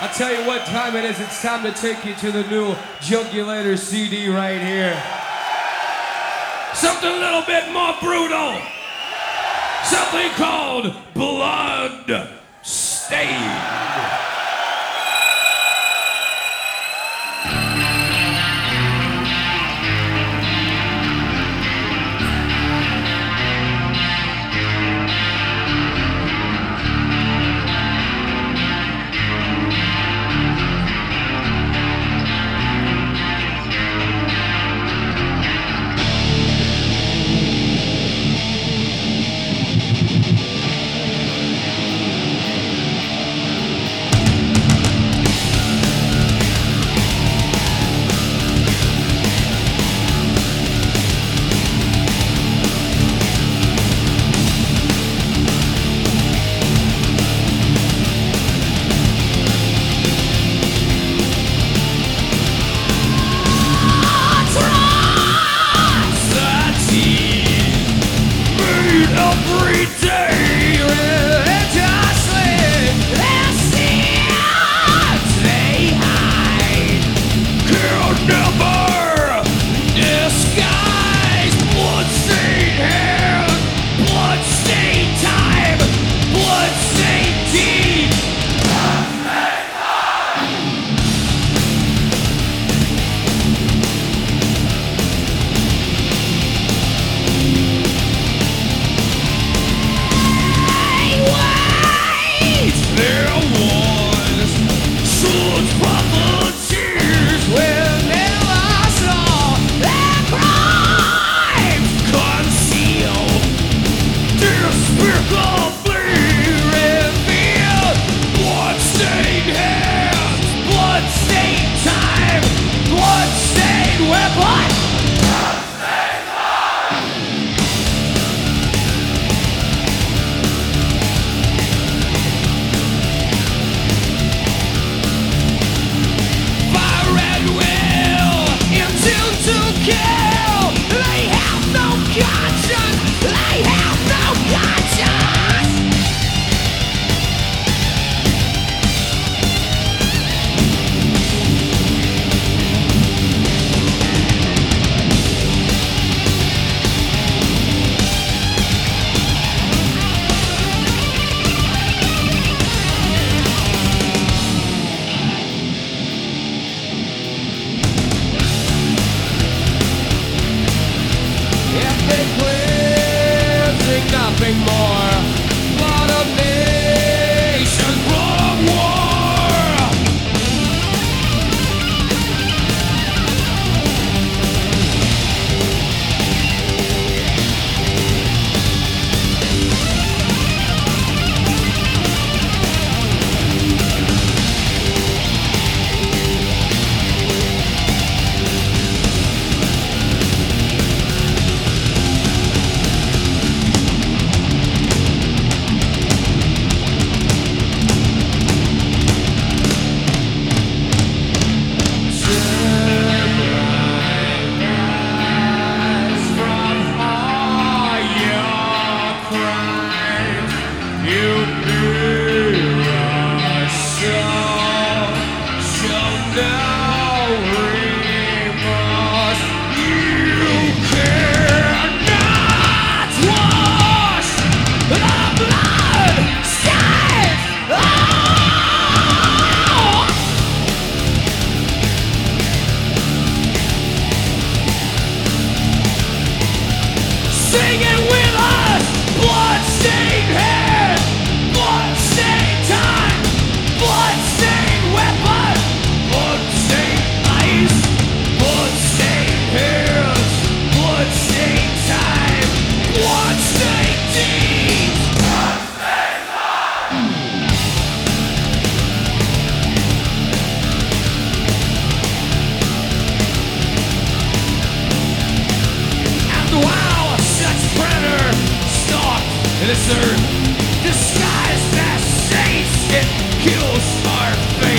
I'll tell you what time it is. It's time to take you to the new Jugulator CD right here. Something a little bit more brutal. Something called Blood Stain. Nothing disguised as saints, it kills our faith.